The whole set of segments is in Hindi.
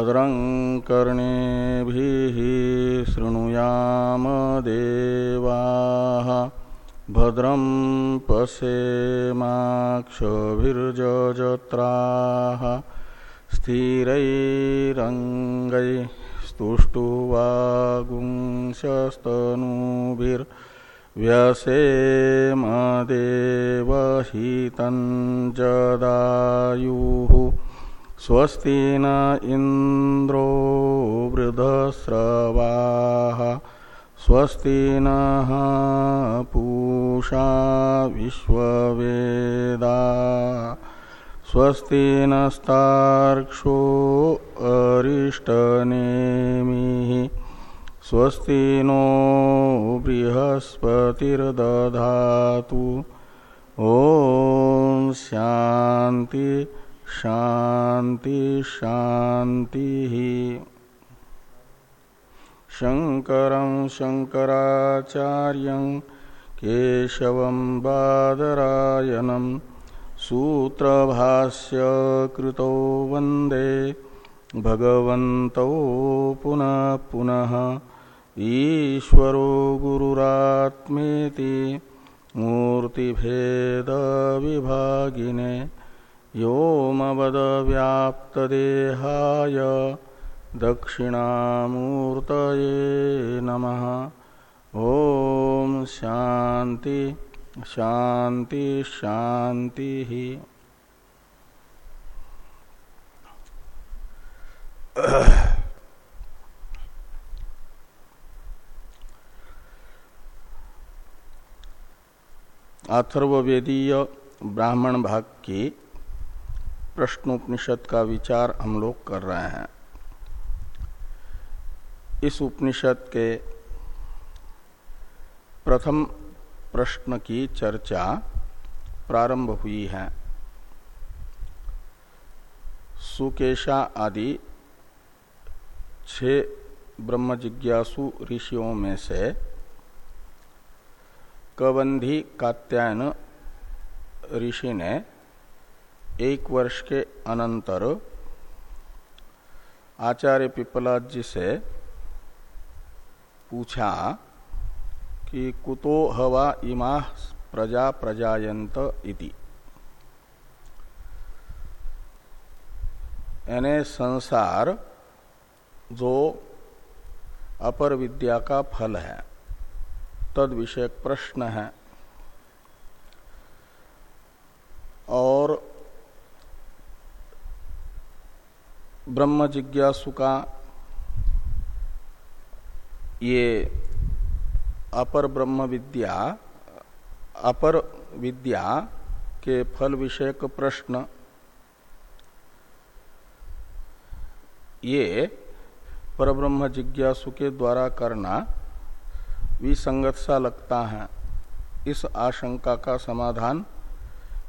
भद्रं कर्णेभिः शृणुयाम देवाः। भद्रं पश्येमाक्षभिर्जत्राः स्थिरैरङ्गैस्तुष्टुवागुंशस्तनूभिर्व्यसेम देवहितं जदायुः स्वस्ति न इंद्रो वृधस्रवाः स्वस्ति न पूषा विश्ववेदा स्वस्ति नस्तार्क्षो अरिष्टनेमिः स्वस्ति नो बृहस्पतिर्दधातु। ॐ शान्ति। शांति शांति शंकर शंकराचार्य केशव बादरायनम सूत्र भाष्य कृतो वंदे भगवन्तौ पुनः पुनः। ईश्वरो गुरुरात्मेति मूर्तिभेदविभागिने व्याप्तदेहाय दक्षिणामूर्त नमः। ॐ शांति शांति शांति ही ब्राह्मण भाग की प्रश्नोपनिषद का विचार हम लोग कर रहे हैं। इस उपनिषद के प्रथम प्रश्न की चर्चा प्रारंभ हुई है। सुकेशा आदि छह ब्रह्म जिज्ञासु ऋषियों में से कबंधी कात्यायन ऋषि ने एक वर्ष के अनंतर आचार्य पिपलाद जी से पूछा कि कुतो हवा इमा प्रजा प्रजायंत इति। यानी संसार जो अपर विद्या का फल है, तद विषयक प्रश्न है। और ब्रह्म जिज्ञासु का ये अपर ब्रह्म विद्या, अपर विद्या के फल विषयक प्रश्न। ये परब्रह्म जिज्ञासु के द्वारा करना विसंगत सा लगता है। इस आशंका का समाधान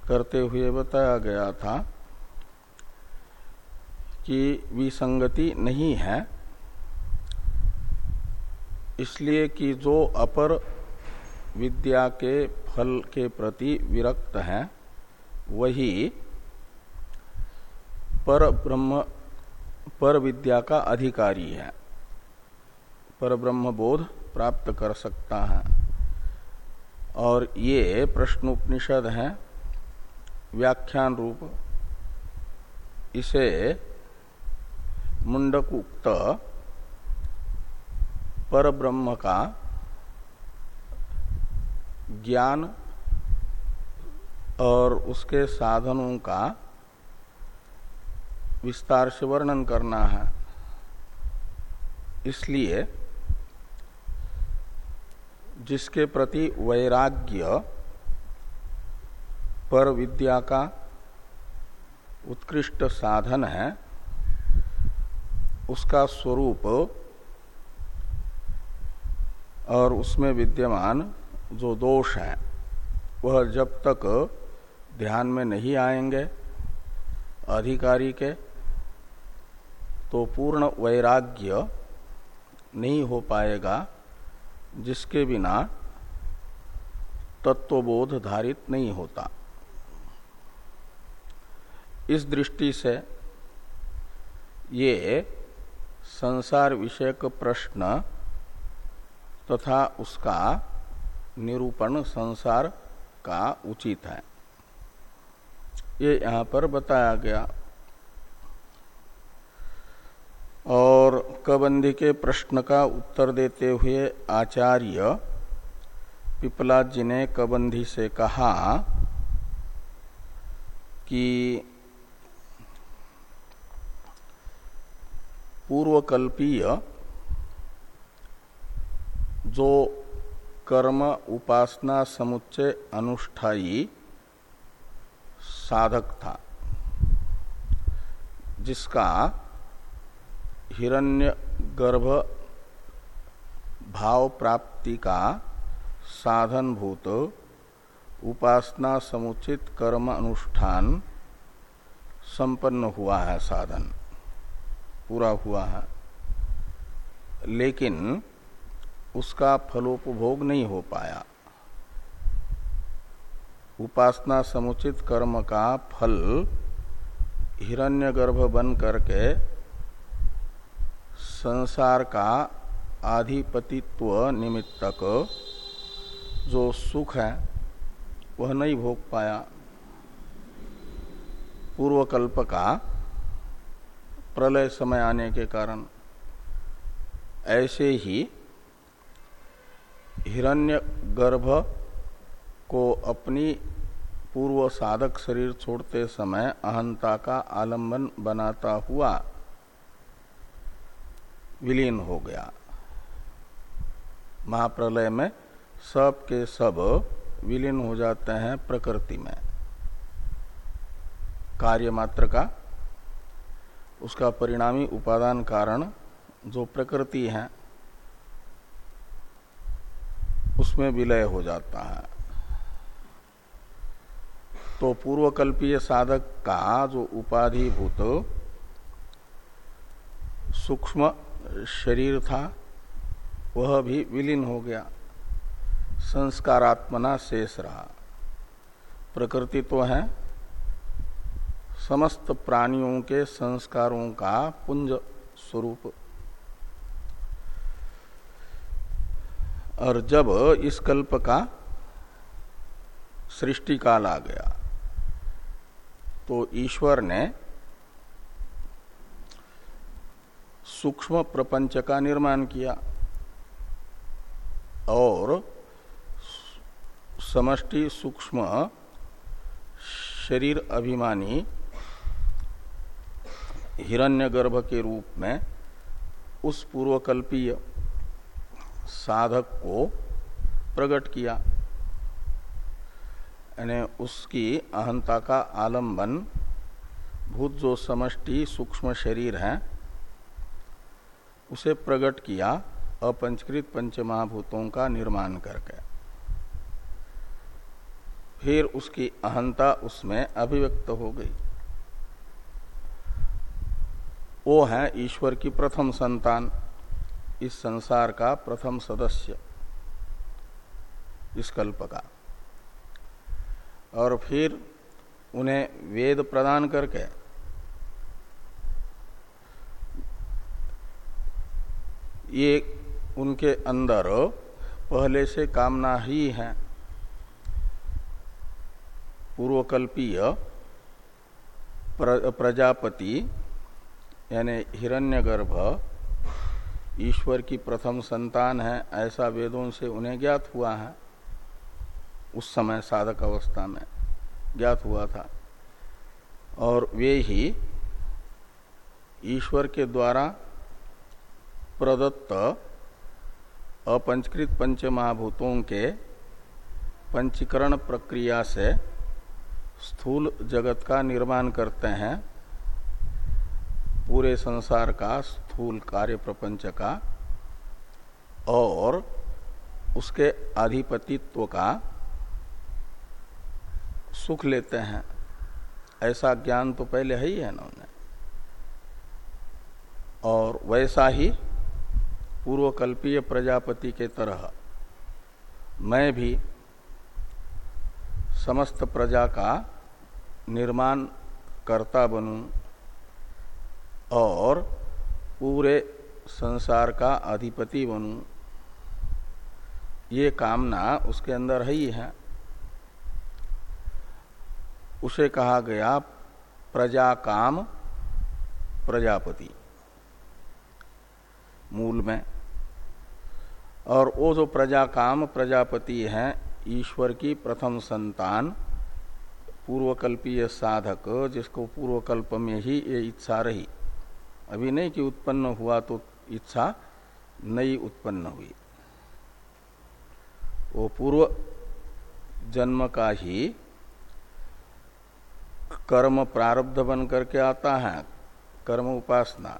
करते हुए बताया गया था। कि विसंगति नहीं है, इसलिए कि जो अपर विद्या के फल के प्रति विरक्त है, वही पर ब्रह्म, पर विद्या का अधिकारी है। पर ब्रह्म बोध प्राप्त कर सकता है। और ये प्रश्न उपनिषद है, व्याख्यान रूप। इसे मुंडक उक्त पर ब्रह्म का ज्ञान और उसके साधनों का विस्तार से वर्णन करना है। इसलिए जिसके प्रति वैराग्य पर विद्या का उत्कृष्ट साधन है उसका स्वरूप और उसमें विद्यमान जो दोष है, वह जब तक ध्यान में नहीं आएँगे अधिकारी के तो पूर्ण वैराग्य नहीं हो पाएगा, जिसके बिना तत्वबोध धारित नहीं होता। इस दृष्टि से ये संसार विषयक प्रश्न तथा तो उसका निरूपण संसार का उचित है। ये यहाँ पर बताया गया। और कबंधी के प्रश्न का उत्तर देते हुए आचार्य पिपला जी ने कबंधी से कहा कि पूर्वकल्पीय जो कर्म उपासना समुच्चय अनुष्ठाई साधक था, जिसका हिरण्य गर्भ भाव प्राप्ति का साधन भूत उपासना समुचित कर्म अनुष्ठान संपन्न हुआ है साधन। पूरा हुआ है। लेकिन उसका फलोपभोग नहीं हो पाया। उपासना समुचित कर्म का फल हिरण्यगर्भ बन करके संसार का आधिपतित्व निमित्तक जो सुख है, वह नहीं भोग पाया। पूर्वकल्प का प्रलय समय आने के कारण ऐसे ही हिरण्य गर्भ को अपनी पूर्व साधक शरीर छोड़ते समय अहंता का आलंबन बनाता हुआ विलीन हो गया। महाप्रलय में सब के सब विलीन हो जाते हैं प्रकृति में। कार्य मात्र का उसका परिणामी उपादान कारण जो प्रकृति है, उसमें विलय हो जाता है। तो पूर्वकल्पीय साधक का जो उपाधिभूत सूक्ष्म शरीर था, वह भी विलीन हो गया। संस्कारात्मना शेष रहा। प्रकृति तो है समस्त प्राणियों के संस्कारों का पुंज स्वरूप। और जब इस कल्प का सृष्टि काल आ गया तो ईश्वर ने सूक्ष्म प्रपंच का निर्माण किया और समष्टि सूक्ष्म शरीर अभिमानी हिरण्यगर्भ के रूप में उस पूर्वकल्पीय साधक को प्रकट किया। यानी उसकी अहंता का आलंबन, भूत जो समष्टि, सूक्ष्म शरीर है, उसे प्रकट किया अपंचकृत पंचमहाभूतों का निर्माण करके। फिर उसकी अहंता उसमें अभिव्यक्त हो गई। वो है ईश्वर की प्रथम संतान, इस संसार का प्रथम सदस्य, इस कल्प का। और फिर उन्हें वेद प्रदान करके, ये उनके अंदर पहले से कामना ही है। पूर्वकल्पीय प्रजापति यानी हिरण्यगर्भ, ईश्वर की प्रथम संतान है, ऐसा वेदों से उन्हें ज्ञात हुआ है। उस समय साधक अवस्था में ज्ञात हुआ था। और वे ही ईश्वर के द्वारा प्रदत्त अपंचकृत पंच महाभूतों के पंचीकरण प्रक्रिया से स्थूल जगत का निर्माण करते हैं। पूरे संसार का स्थूल कार्य प्रपंच का और उसके अधिपतित्व का सुख लेते हैं। ऐसा ज्ञान तो पहले है ही है ना उन्हें। और वैसा ही पूर्वकल्पीय प्रजापति के तरह मैं भी समस्त प्रजा का निर्माण करता बनूं और पूरे संसार का अधिपति बनूं। ये कामना उसके अंदर है ही है। उसे कहा गया प्रजा काम, प्रजापति। मूल में। और वो जो प्रजा काम, प्रजापति है, ईश्वर की प्रथम संतान, पूर्वकल्पीय साधक, जिसको पूर्वकल्प में ही ये इच्छा रही। अभी नहीं कि उत्पन्न हुआ तो इच्छा नई उत्पन्न हुई। वो पूर्व जन्म का ही कर्म प्रारब्ध बन करके आता है, कर्म उपासना।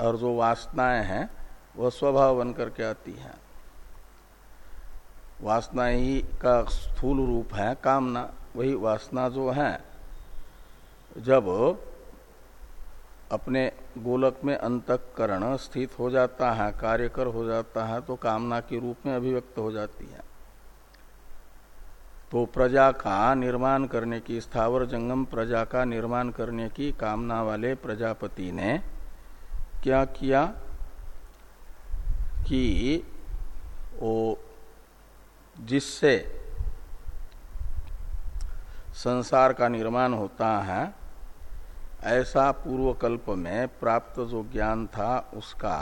और जो वासनाएँ हैं वह स्वभाव बन करके आती हैं। वासना ही का स्थूल रूप है, कामना, वही वासना जो है, जब अपने गोलक में अंतकरण स्थित हो जाता है, कार्यकर हो जाता है तो कामना के रूप में अभिव्यक्त हो जाती है। तो प्रजा का निर्माण करने की, स्थावर जंगम प्रजा का निर्माण करने की कामना वाले प्रजापति ने क्या किया कि वो जिससे संसार का निर्माण होता है ऐसा पूर्व कल्प में प्राप्त जो ज्ञान था, उसका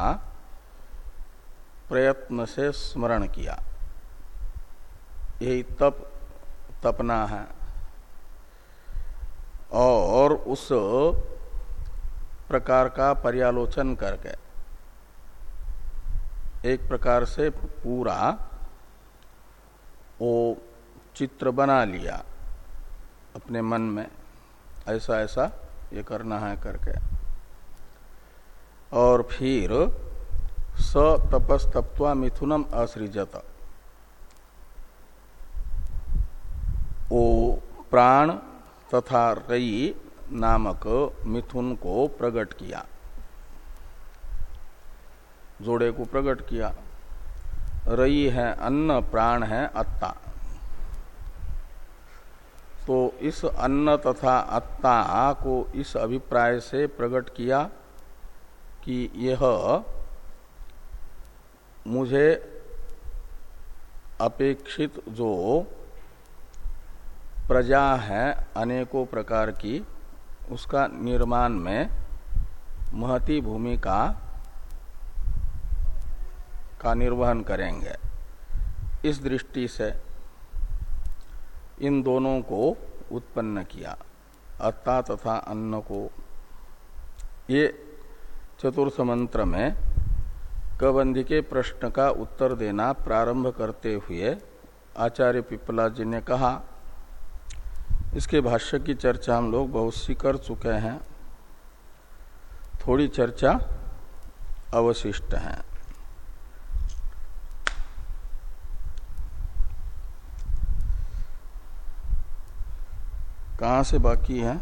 प्रयत्न से स्मरण किया। यही तप, तपना है। और उस प्रकार का पर्यालोचन करके, एक प्रकार से पूरा वो चित्र बना लिया अपने मन में ऐसा ऐसा ये करना है करके। और फिर स तपस्तप्वा मिथुनम असृजत ओ प्राण तथा रई नामक मिथुन को प्रकट किया। जोड़े को प्रकट किया। रई है अन्न, प्राण है अत्ता। तो इस अन्न तथा अत्ता को इस अभिप्राय से प्रकट किया कि यह मुझे अपेक्षित जो प्रजा है अनेकों प्रकार की, उसका निर्माण में महती भूमिका का निर्वहन करेंगे। इस दृष्टि से इन दोनों को उत्पन्न किया। अत्ता तथा अन्न को। ये चतुर्थ मंत्र में कबंधी के प्रश्न का उत्तर देना प्रारंभ करते हुए आचार्य पिपला जी ने कहा, इसके भाष्य की चर्चा हम लोग बहुत सी कर चुके हैं। थोड़ी चर्चा अवशिष्ट है। कहाँ से बाकी है?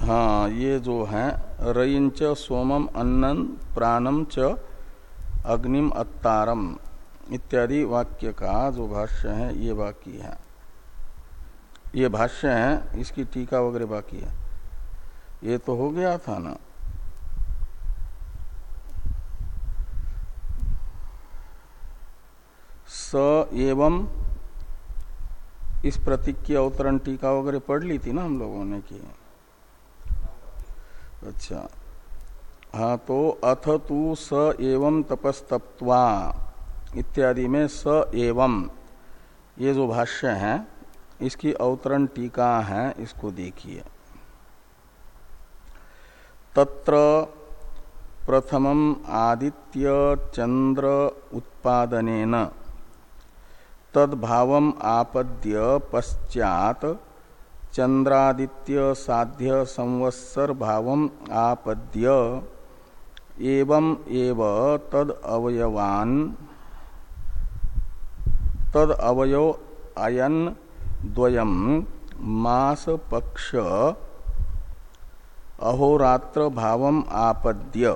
हाँ ये जो है रईच सोमम अन्नन प्राणम च अग्निम अत्तारम। इत्यादि वाक्य का जो भाष्य है, ये बाकी है। ये भाष्य है, इसकी टीका वगैरह बाकी है। ये तो हो गया था ना? स एवं इस प्रतीक की अवतरण टीका वगैरह पढ़ ली थी ना हम लोगों ने की अच्छा। हाँ तो अथ तू स एवं तपस्तप्वा इत्यादि में स एवं ये जो भाष्य है, इसकी अवतरण टीका है, इसको देखिए। तत्र प्रथमम आदित्य चंद्र उत्पादनेन तद्भाव आपद्य पश्चात चंद्रादित्य साध्य संवत्सर भाव आपद्य। एवं एव तद अवयवान तद अवयव अयन द्वयम मास पक्ष अहोरात्र भाव आपद्य।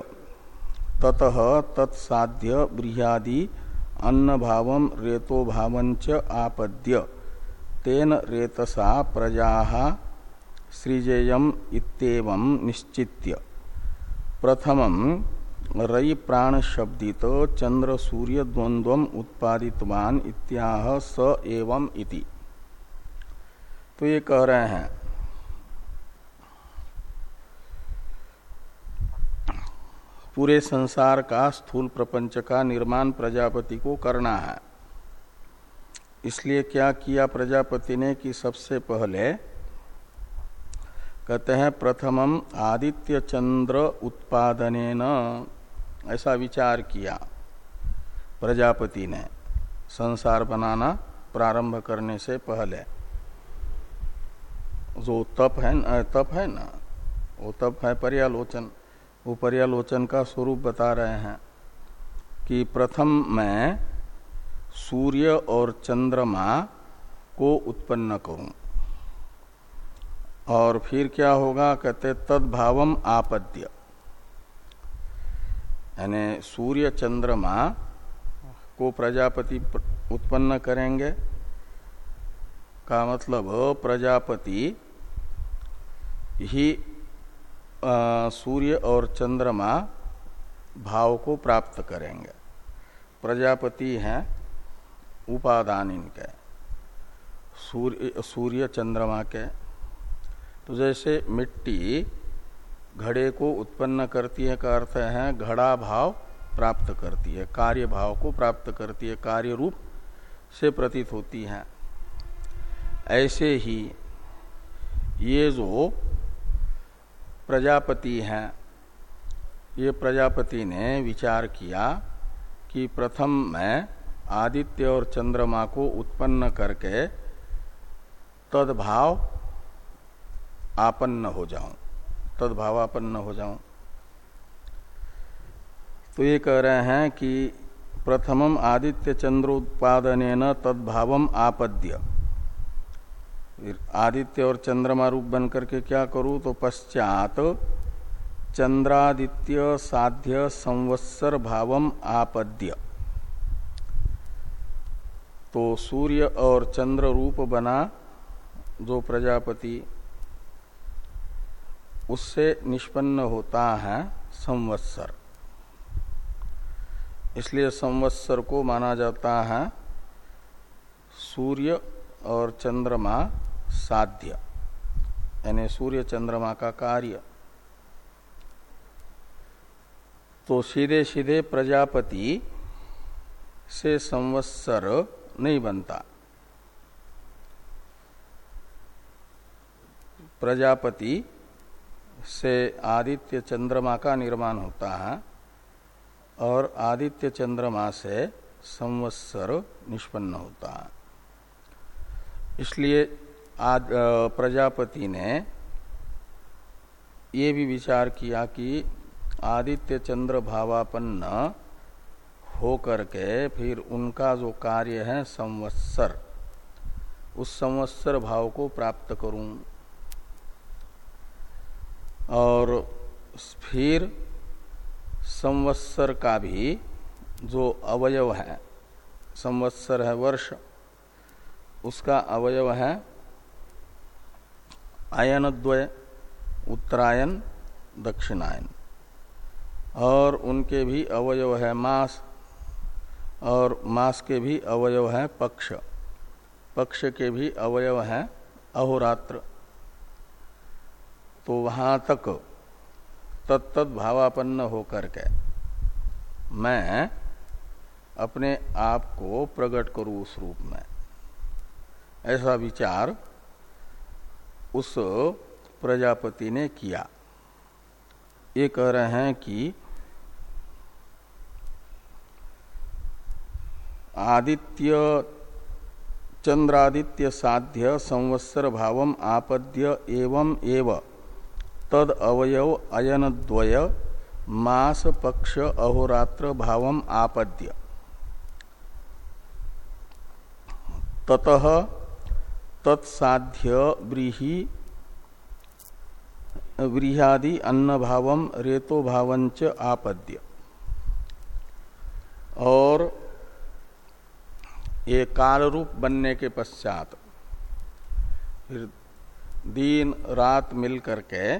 ततः तत्साध्य बृहदि अन्न भाव रेतो भावंच आपद्य। तेन रेतसा प्रजा सृजेयम इतम निश्चित्य। प्रथम रई प्राण शब्दित चंद्र सूर्य द्वंद्व उत्पादितवान इत्याह स एवं इति। तो ये कह रहे हैं पूरे संसार का स्थूल प्रपंच का निर्माण प्रजापति को करना है। इसलिए क्या किया प्रजापति ने कि सबसे पहले कहते हैं प्रथमम आदित्य चंद्र उत्पादन ऐसा विचार किया प्रजापति ने संसार बनाना प्रारंभ करने से पहले। जो तप है न, तप है ना वो तप है पर्यालोचन। वो पर्यालोचन का स्वरूप बता रहे हैं कि प्रथम मैं सूर्य और चंद्रमा को उत्पन्न करूँ। और फिर क्या होगा? कहते तदभावम आपद्य। यानी सूर्य, चंद्रमा को प्रजापति उत्पन्न करेंगे। का मतलब प्रजापति ही सूर्य और चंद्रमा भाव को प्राप्त करेंगे। प्रजापति हैं, उपादान इनके। सूर्य सूर्य चंद्रमा के। तो जैसे मिट्टी घड़े को उत्पन्न करती है का अर्थ है, घड़ा भाव प्राप्त करती है, कार्य भाव को प्राप्त करती है, कार्य रूप से प्रतीत होती है। ऐसे ही ये जो प्रजापति हैं। ये प्रजापति ने विचार किया कि प्रथम मैं आदित्य और चंद्रमा को उत्पन्न करके तदभाव आपन्न हो जाऊँ। तदभावापन्न हो जाऊँ। तो ये कह रहे हैं कि प्रथमम आदित्य चंद्रोत्पादन तद्भाव आपद्य। आदित्य और चंद्रमा रूप बन करके क्या करूँ? तो पश्चात चंद्रादित्य साध्य संवत्सर भावम आपद्य। तो सूर्य और चंद्र रूप बना जो प्रजापति, उससे निष्पन्न होता है संवत्सर। इसलिए संवत्सर को माना जाता है सूर्य और चंद्रमा साध्य, यानी सूर्य चंद्रमा का कार्य। तो सीधे सीधे प्रजापति से संवत्सर नहीं बनता। प्रजापति से आदित्य चंद्रमा का निर्माण होता है और आदित्य चंद्रमा से संवत्सर निष्पन्न होता है। इसलिए आज प्रजापति ने ये भी विचार किया कि आदित्य चंद्र भावापन्न हो करके फिर उनका जो कार्य है संवत्सर, उस संवत्सर भाव को प्राप्त करूँ। और फिर संवत्सर का भी जो अवयव है, संवत्सर है वर्ष उसका अवयव है आयन द्वय उत्तरायण दक्षिणायन। और उनके भी अवयव है मास, और मास के भी अवयव है पक्ष। पक्ष के भी अवयव है अहोरात्र। तो वहाँ तक तत्त भावापन्न होकर के मैं अपने आप को प्रकट करूँ उस रूप में। ऐसा विचार उस प्रजापति ने किया। ये कह रहे हैं कि आदित्य, चंद्रादित्य साध्य संवत्सर भाव आपद्य एवं एवं, तद अवयव अयन द्वय, मास पक्ष अहोरात्र भाव आपद्य। ततः तत्साध्य ब्रीही व्रीहादि अन्न भावम रेतो भावंच आपद्य। और ये काल रूप बनने के पश्चात दिन रात मिल करके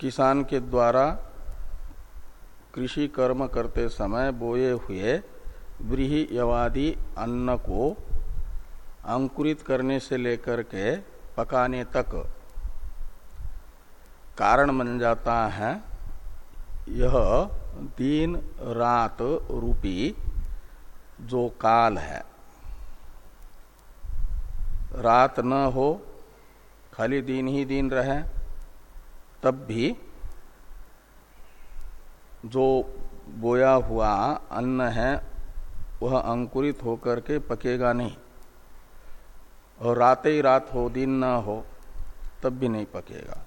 किसान के द्वारा कृषि कर्म करते समय बोए हुए व्रीही यवादी अन्न को अंकुरित करने से लेकर के पकाने तक कारण बन जाता है यह दिन रात रूपी जो काल है। रात न हो, खाली दिन ही दिन रहे, तब भी जो बोया हुआ अन्न है, वह अंकुरित होकर के पकेगा नहीं। और रात ही रात हो, दिन ना हो, तब भी नहीं पकेगा।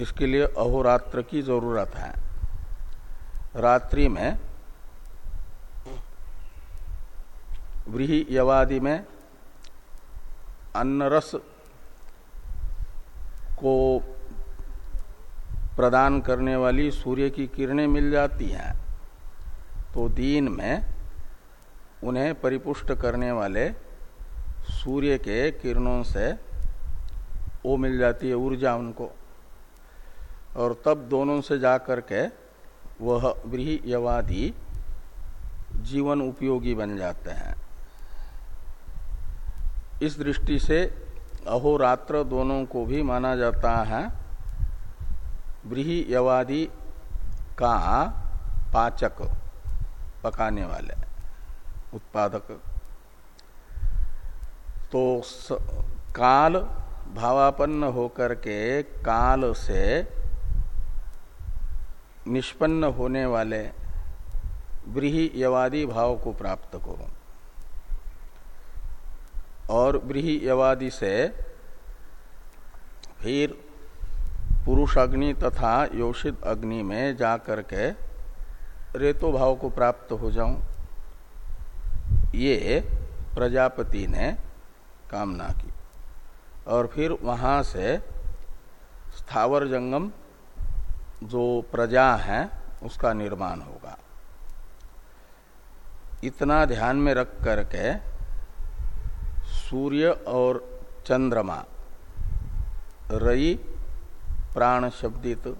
इसके लिए अहोरात्र की ज़रूरत है। रात्रि में, व्रीही यवादि में अन्नरस को प्रदान करने वाली सूर्य की किरणें मिल जाती हैं तो दिन में उन्हें परिपुष्ट करने वाले सूर्य के किरणों से वो मिल जाती है ऊर्जा उनको। और तब दोनों से जाकर के वह व्रीहयवादी जीवन उपयोगी बन जाते हैं। इस दृष्टि से अहोरात्र दोनों को भी माना जाता है व्रीहयवादी का पाचक पकाने वाले, उत्पादक तो काल भावापन्न होकर के काल से निष्पन्न होने वाले ब्रीही यवादी भाव को प्राप्त करो। और ब्रीही यवादी से फिर पुरुष अग्नि तथा योषित अग्नि में जाकर के रेतो भाव को प्राप्त हो जाऊँ। ये प्रजापति ने कामना की। और फिर वहाँ से स्थावर जंगम जो प्रजा है, उसका निर्माण होगा। इतना ध्यान में रख करके सूर्य और चंद्रमा, रई, प्राण शब्दित,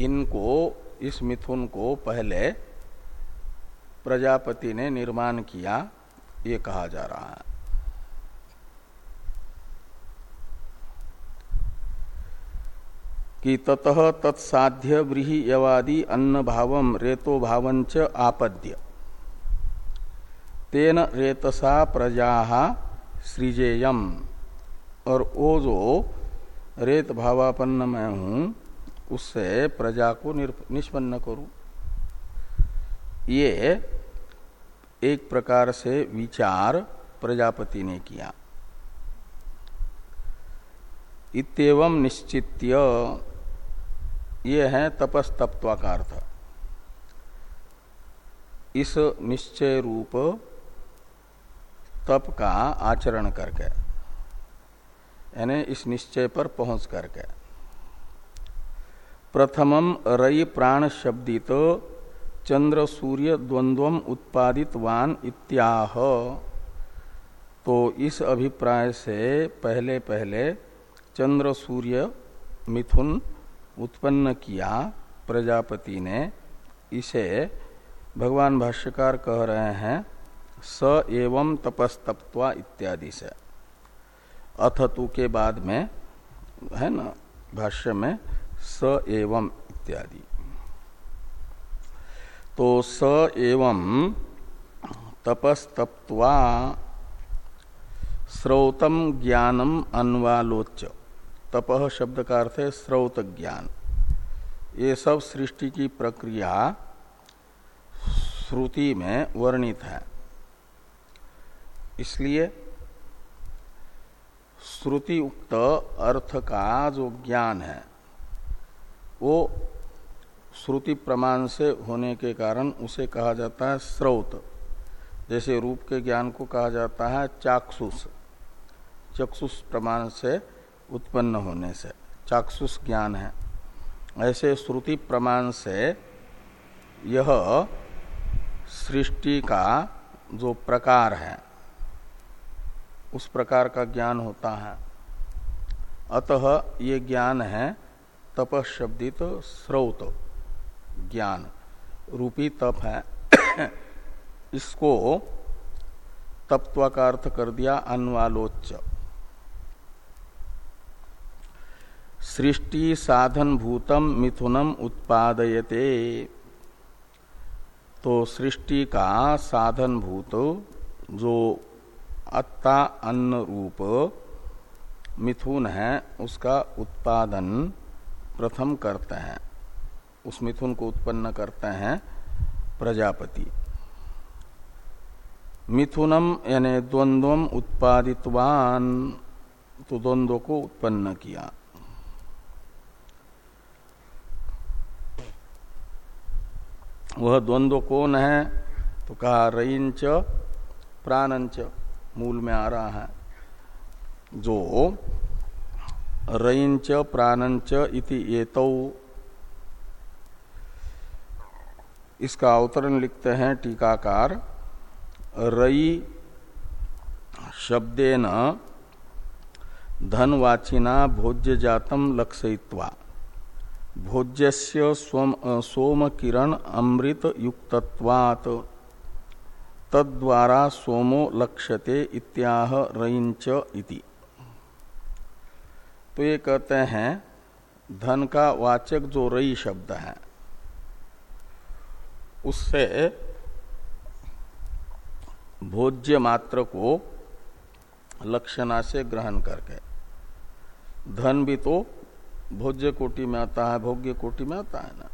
इनको, इस मिथुन को पहले प्रजापति ने निर्माण किया, ये कहा जा रहा है। कि ततः तत्साध्य व्रीही यवादि अन्न भावम रेतो भावंच आपद्य। तेन रेतसा प्रजा सृजेयम। और वो जो रेत भावापन्न मैं हूँ, उससे प्रजा को निष्पन्न करूँ। ये एक प्रकार से विचार प्रजापति ने किया। इतम निश्चित्य। ये है तपस्तत्वा का अर्थ इस निश्चय रूप तप का आचरण करके, यानी इस निश्चय पर पहुँच करके। प्रथमम रई प्राण शब्दित चंद्र सूर्य द्वंद्व उत्पादित वान इत्याह। तो इस अभिप्राय से पहले पहले चंद्र सूर्य मिथुन उत्पन्न किया प्रजापति ने। इसे भगवान भाष्यकार कह रहे हैं, स एवं तपस्तप्वा इत्यादि से। अथतु के बाद में, है ना, भाष्य में, स एवं इत्यादि। तो स एवं तपस्तप्वा श्रौतम ज्ञानम अन्वालोच्य। तपह शब्द का अर्थ है स्रोत ज्ञान। ये सब सृष्टि की प्रक्रिया श्रुति में वर्णित है। इसलिए श्रुति उक्त अर्थ का जो ज्ञान है, वो श्रुति प्रमाण से होने के कारण उसे कहा जाता है स्रोत। जैसे रूप के ज्ञान को कहा जाता है चाक्षुष। चक्षुष प्रमाण से उत्पन्न होने से, चाक्षुष ज्ञान है। ऐसे श्रुति प्रमाण से यह सृष्टि का जो प्रकार है, उस प्रकार का ज्ञान होता है। अतः ये ज्ञान है तपशब्दित स्रोत, ज्ञान। रूपी तप है। इसको तत्व का अर्थ कर दिया अनवालोच सृष्टि साधन भूतम मिथुनम उत्पादयते। तो सृष्टि का साधन भूत, जो अत्ता अन्न रूप मिथुन है, उसका उत्पादन प्रथम करते हैं। उस मिथुन को उत्पन्न करते हैं प्रजापति। मिथुनम यानी द्वंद्व उत्पादितवान तो द्वंद्व को उत्पन्न किया। वह द्वंद्व कौन है? तो कहा, रईंच, प्राणंच मूल में आ रहा है। जो रईंच, प्राणंच इति एतौ। इसका अवतरण लिखते हैं टीकाकार। रई शब्देन धनवाचिना भोज्य जातम लक्षयित्वा। भोज्यस्य सोम किरण अमृत युक्तत्वात् तद्वारा सोमो लक्ष्यते इत्याह रईंच इति। तो ये कहते हैं, धन का वाचक जो रई शब्द है, उससे भोज्य मात्र को लक्षणा से ग्रहण करके, धन भी तो भोज्य कोटि में आता है, भोग्य कोटि में आता है ना।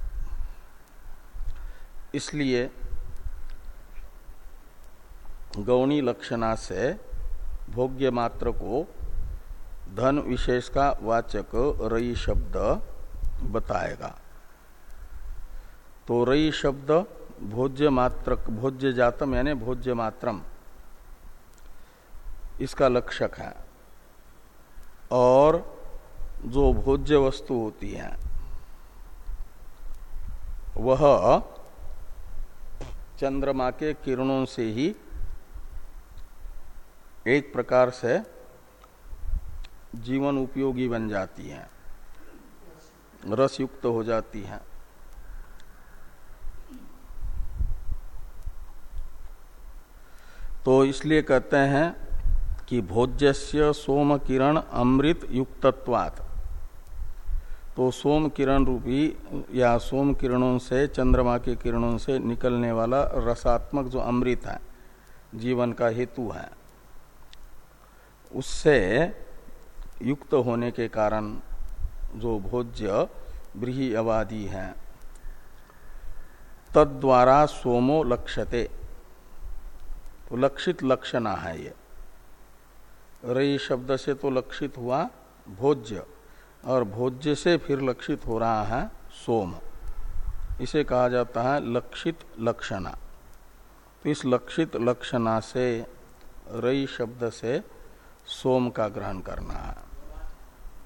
इसलिए गौणी लक्षणा से भोग्य मात्र को धन विशेष का वाचक रई शब्द बताएगा। तो रई शब्द भोज्य मात्र, भोज्य जातम यानी भोज्य मात्रम, इसका लक्षक है। और जो भोज्य वस्तु होती है, वह चंद्रमा के किरणों से ही एक प्रकार से जीवन उपयोगी बन जाती है रस युक्त हो जाती है। तो इसलिए कहते हैं कि भोज्यस्य सोम किरण अमृत युक्तत्वात्। तो सोम किरण रूपी या सोम किरणों से, चंद्रमा के किरणों से निकलने वाला रसात्मक जो अमृत है, जीवन का हेतु है, उससे युक्त होने के कारण जो भोज्य ब्रीही अवादी है, तद्वारा सोमो लक्ष्यते तो लक्षित लक्षणा है ये। रई शब्द से तो लक्षित हुआ भोज्य। और भोज्य से फिर लक्षित हो रहा है सोम। इसे कहा जाता है लक्षित लक्षणा। तो इस लक्षित लक्षणा से, रई शब्द से सोम का ग्रहण करना है।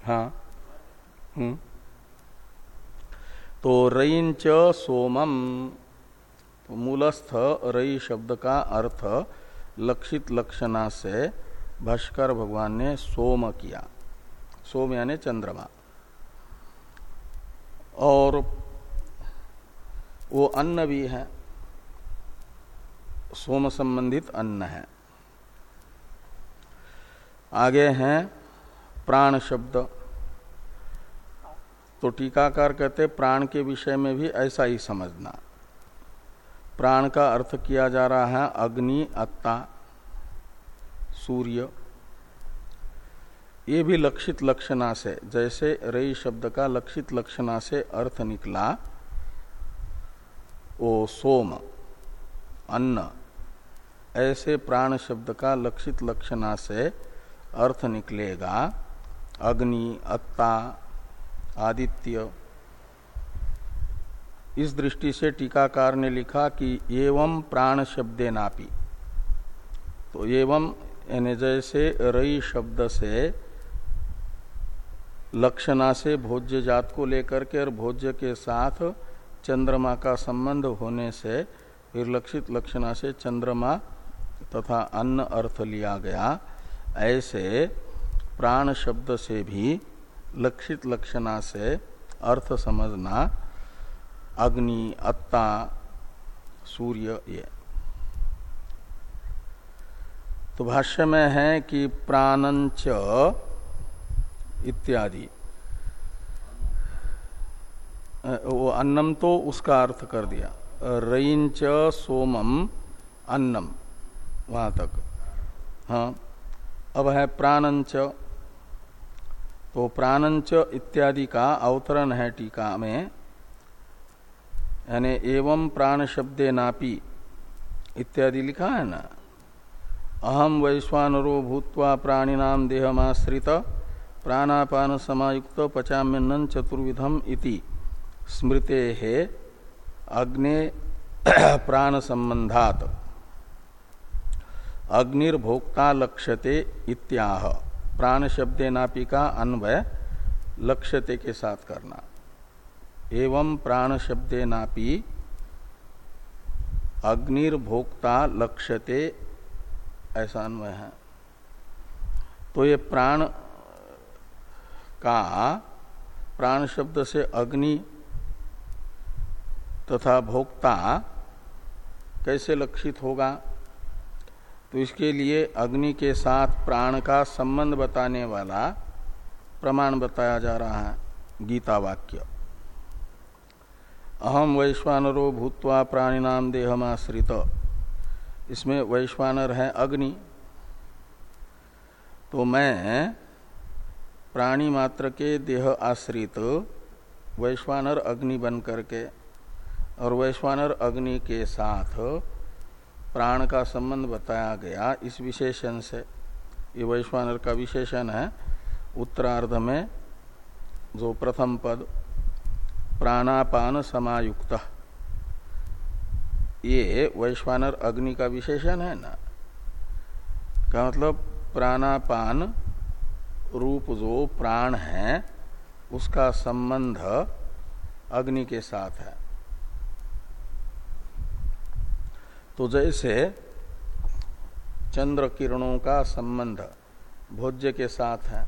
हाँ? हम्म? तो रईंच सोमम तो मूलस्थ रई शब्द का अर्थ लक्षित लक्षणा से भाष्कर भगवान ने सोम किया। सोम यानी चंद्रमा। और वो अन्न भी है। सोम संबंधित अन्न है। आगे हैं प्राण शब्द। तो टीकाकार कहते प्राण के विषय में भी ऐसा ही समझना। प्राण का अर्थ किया जा रहा है अग्नि, अत्ता, सूर्य। ये भी लक्षित लक्षणा से, जैसे रई शब्द का लक्षित लक्षणा से अर्थ निकला। ओ सोम, अन्न, ऐसे प्राण शब्द का लक्षित लक्षणा से अर्थ निकलेगा। अग्नि, अत्ता, आदित्य। इस दृष्टि से टीकाकार ने लिखा कि एवं प्राण शब्दे नापी। तो एवं, यानी जैसे रई शब्द से लक्षणा से भोज्य जात को लेकर के और भोज्य के साथ चंद्रमा का संबंध होने से फिर लक्षित लक्षणा से चंद्रमा तथा अन्न अर्थ लिया गया। ऐसे प्राण शब्द से भी लक्षित लक्षणा से अर्थ समझना अग्नि, अत्ता, सूर्य, ये। तो भाष्य में है कि प्राणंच इत्यादि। वो अन्नम तो उसका अर्थ कर दिया। रईंच सोमम अन्नम, वहाँ तक। हाँ अब है प्राणंच तो प्राणंच इत्यादि का अवतरण है टीका में। यानी एवं प्राण शब्दे नापी, इत्यादि लिखा है ना? अहम वैश्वानरो भूत्वा प्राणिनाम देहमाश्रित। प्राणापान समायुक्त पचाम्यन्न चतुर्विधम इति। स्मृते है अग्ने प्राण संबंधात अग्निर्भोक्ता लक्ष्यते इत्याह। प्राण शब्दे नापी का अन्वय लक्ष्यते के साथ करना। एवं प्राण शब्दे नापी अग्निर्भोक्ता लक्ष्यते, ऐसा अन्वय है। तो ये प्राण का प्राण शब्द से अग्नि तथा भोक्ता कैसे लक्षित होगा? तो इसके लिए अग्नि के साथ प्राण का संबंध बताने वाला प्रमाण बताया जा रहा है, गीता वाक्य। अहम वैश्वानरो भूतवा प्राणिनाम देहमाश्रित। इसमें वैश्वानर है अग्नि। तो मैं प्राणी मात्र के देह आश्रित वैश्वानर अग्नि बन करके और वैश्वानर अग्नि के साथ प्राण का संबंध बताया गया इस विशेषण से। ये वैश्वानर का विशेषण है। उत्तरार्ध में जो प्रथम पद, प्राणापान समायुक्त। ये वैश्वानर अग्नि का विशेषण है ना? का मतलब प्राणापान रूप जो प्राण है, उसका संबंध अग्नि के साथ है। तो जैसे चंद्र किरणों का संबंध भोज्य के साथ है,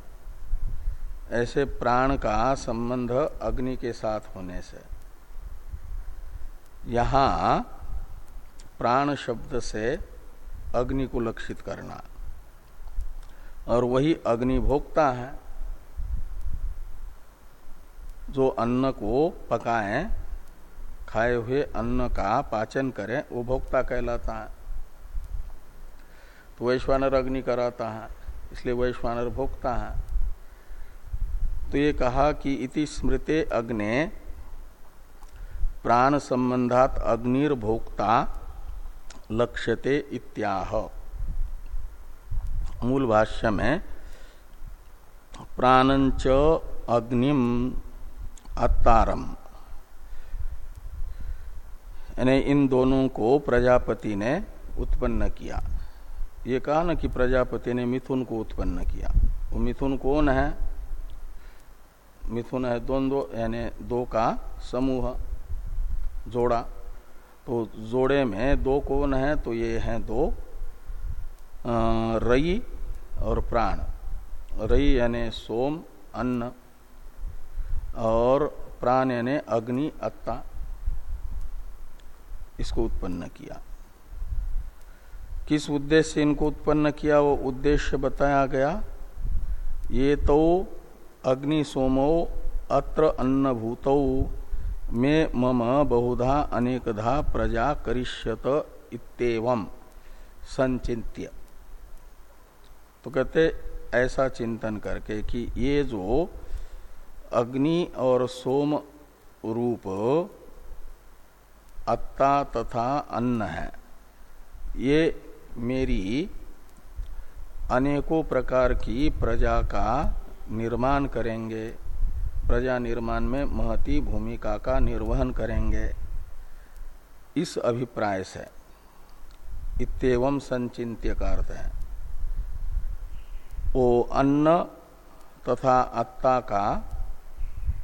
ऐसे प्राण का संबंध अग्नि के साथ होने से। यहाँ प्राण शब्द से अग्नि को लक्षित करना। और वही अग्नि भोक्ता है जो अन्न को पकाए, खाए हुए अन्न का पाचन करें, वो भोक्ता कहलाता है। तो वैश्वानर अग्नि कराता है, इसलिए वैश्वानर भोक्ता है। तो ये कहा कि इति स्मृते अग्ने प्राण संबंधात अग्निर्भोक्ता लक्ष्यते इत्याह। मूल भाष्य में प्राणंच अग्निम अतारम यानी इन दोनों को प्रजापति ने उत्पन्न किया। ये कहा ना कि प्रजापति ने मिथुन को उत्पन्न किया। वो मिथुन कौन है? मिथुन है द्वंद्व यानी दो का समूह, जोड़ा। तो जोड़े में दो कौन है? तो ये हैं दो रई और प्राण। रई यानी सोम, अन्न और प्राण यानी अग्नि, अत्ता। इसको उत्पन्न किया। किस उद्देश्य से इनको उत्पन्न किया, वो उद्देश्य बताया गया। ये तो अग्नि सोमो, अत्र अन्नभूत। में मम बहुधा अनेकधा प्रजा करिष्यत इतम संचिंत्य तो कहते ऐसा चिंतन करके कि ये जो अग्नि और सोम रूप अत्ता तथा अन्न है, ये मेरी अनेकों प्रकार की प्रजा का निर्माण करेंगे। प्रजा निर्माण में महती भूमिका का निर्वहन करेंगे। इस अभिप्राय से इतम संचिंत्य का अर्थ है। वो अन्न तथा अत्ता का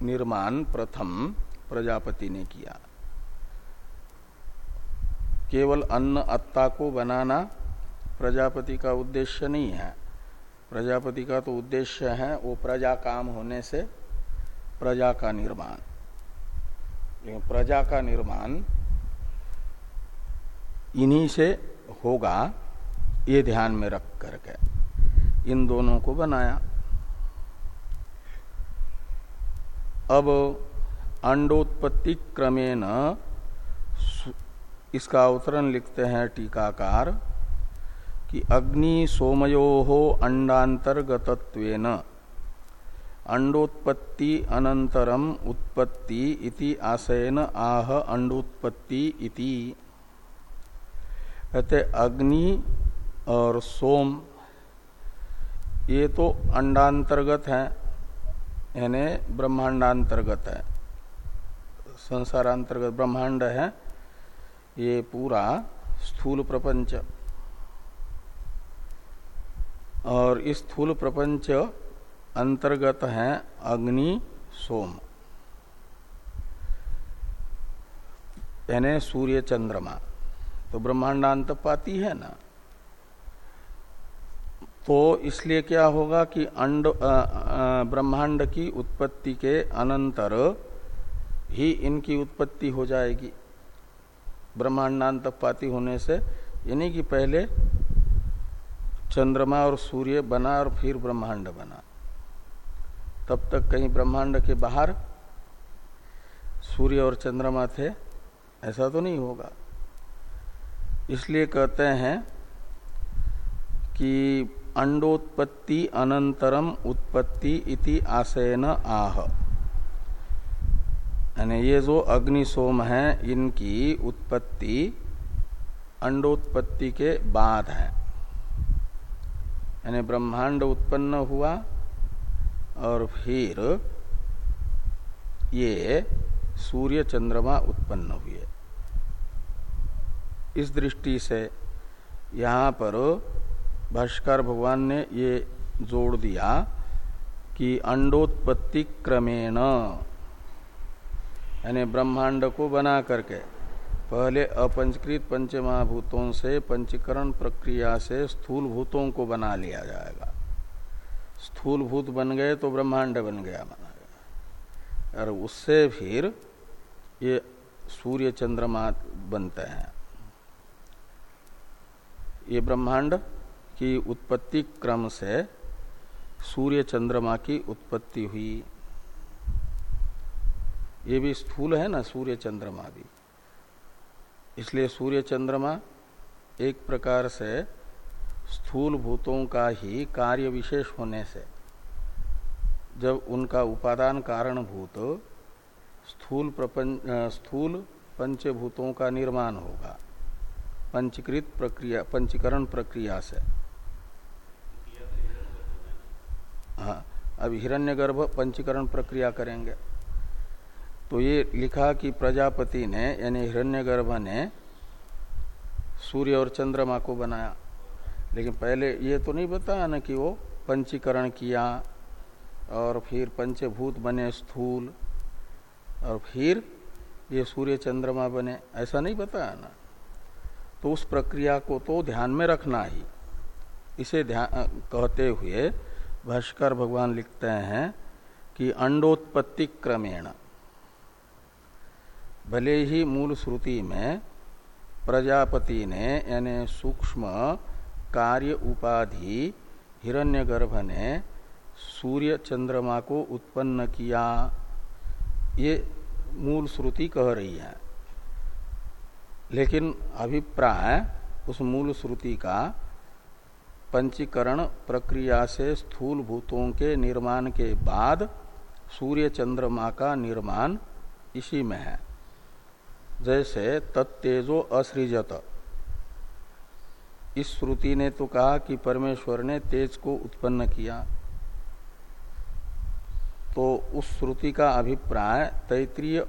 निर्माण प्रथम प्रजापति ने किया। केवल अन्न अत्ता को बनाना प्रजापति का उद्देश्य नहीं है। प्रजापति का तो उद्देश्य है वो प्रजा काम होने से प्रजा का निर्माण। लेकिन प्रजा का निर्माण इन्हीं से होगा, ये ध्यान में रख करके। इन दोनों को बनाया। अब अंडोत्पत्ति क्रमेण इसका अवतरण लिखते हैं टीकाकार कि अग्नि सोमयो हो अंडांतर्गतत्वेन। अंडोत्पत्ति अनंतरम उत्पत्ति इति आशयन आह अंडोत्पत्ति इति। अग्नि और सोम ये तो अंडांतर्गत है, यानी ब्रह्मांडांतर्गत है। संसारांतर्गत ब्रह्मांड है, ये पूरा स्थूल प्रपंच। और इस स्थूल प्रपंच अंतर्गत है अग्नि, सोम। यानी सूर्य चंद्रमा। तो ब्रह्मांडांत पाती है ना? तो इसलिए क्या होगा कि अंड ब्रह्मांड की उत्पत्ति के अनंतर ही इनकी उत्पत्ति हो जाएगी ब्रह्मांडांत पाती होने से। यानी कि पहले चंद्रमा और सूर्य बना और फिर ब्रह्मांड बना। तब तक कहीं ब्रह्मांड के बाहर सूर्य और चंद्रमा थे, ऐसा तो नहीं होगा। इसलिए कहते हैं कि अंडोत्पत्ति अनंतरम उत्पत्ति इति आशयन आह। यानी ये जो अग्निशोम है, इनकी उत्पत्ति अंडोत्पत्ति के बाद है। यानी ब्रह्मांड उत्पन्न हुआ और फिर ये सूर्य चंद्रमा उत्पन्न हुए। इस दृष्टि से यहाँ पर भाष्कर भगवान ने ये जोड़ दिया कि अंडोत्पत्ति क्रमेण, यानी ब्रह्मांड को बना करके, पहले अपंचकृत पंचमहाभूतों से पंचीकरण प्रक्रिया से स्थूल भूतों को बना लिया जाएगा। स्थूल भूत बन गए तो ब्रह्मांड बन गया माना गया। और उससे फिर ये सूर्य चंद्रमा बनते हैं। ये ब्रह्मांड की उत्पत्ति क्रम से सूर्य चंद्रमा की उत्पत्ति हुई। ये भी स्थूल है ना, सूर्य चंद्रमा भी। इसलिए सूर्य चंद्रमा एक प्रकार से स्थूल भूतों का ही कार्य विशेष होने से, जब उनका उपादान कारण भूत स्थूल प्रपंच स्थूल पंचभूतों का निर्माण होगा, पंचीकृत प्रक्रिया, पंचीकरण प्रक्रिया से। हाँ अभी हिरण्यगर्भ पंचीकरण प्रक्रिया करेंगे। तो ये लिखा कि प्रजापति ने, यानी हिरण्यगर्भ ने सूर्य और चंद्रमा को बनाया। लेकिन पहले ये तो नहीं बताया ना कि वो पंचीकरण किया और फिर पंचभूत बने स्थूल और फिर ये सूर्य चंद्रमा बने, ऐसा नहीं बताया ना। तो उस प्रक्रिया को तो ध्यान में रखना ही। इसे ध्यान, कहते हुए भाष्कर भगवान लिखते हैं कि अंडोत्पत्ति क्रमेण। भले ही मूल श्रुति में प्रजापति ने, यानी सूक्ष्म कार्य उपाधि हिरण्यगर्भ ने सूर्य चंद्रमा को उत्पन्न किया, ये मूल श्रुति कह रही है। लेकिन अभिप्राय उस मूल श्रुति का पंचीकरण प्रक्रिया से स्थूल भूतों के निर्माण के बाद सूर्य चंद्रमा का निर्माण इसी में है। जैसे तत्तेजो असृजत। इस श्रुति ने तो कहा कि परमेश्वर ने तेज को उत्पन्न किया। तो उस श्रुति का अभिप्राय तैतृय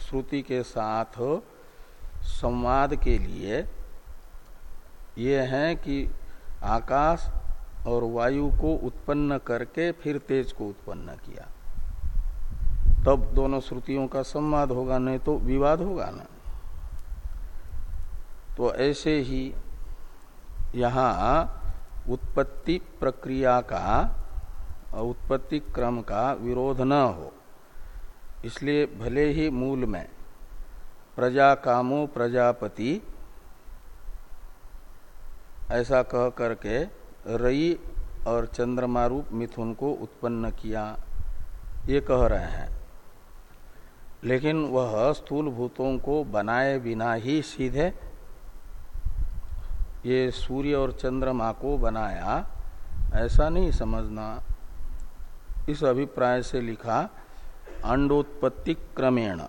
श्रुति के साथ संवाद के लिए ये है कि आकाश और वायु को उत्पन्न करके फिर तेज को उत्पन्न किया। तब दोनों श्रुतियों का संवाद होगा, नहीं तो विवाद होगा ना। तो ऐसे ही यहाँ उत्पत्ति प्रक्रिया का, उत्पत्ति क्रम का विरोध न हो। इसलिए भले ही मूल में प्रजा कामो प्रजापति ऐसा कह करके रई और चंद्रमा रूप मिथुन को उत्पन्न किया। ये कह रहे हैं। लेकिन वह स्थूल भूतों को बनाए बिना ही सीधे ये सूर्य और चंद्रमा को बनाया। ऐसा नहीं समझना। इस अभिप्राय से लिखा, अंडोत्पत्ति क्रमेण।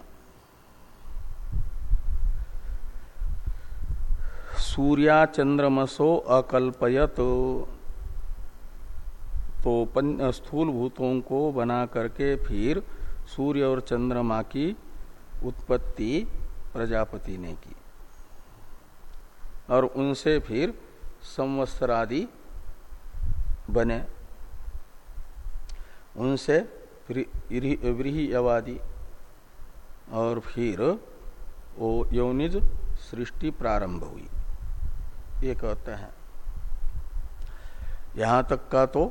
सूर्या चंद्रमसो अकल्पयत। तो स्थूल भूतों को बना करके फिर सूर्य और चंद्रमा की उत्पत्ति प्रजापति ने की। और उनसे फिर संवत्सरादि बने। उनसे व्रीहवादी और फिर वो यौनिज सृष्टि प्रारंभ हुई। ये कहते हैं। यहाँ तक का तो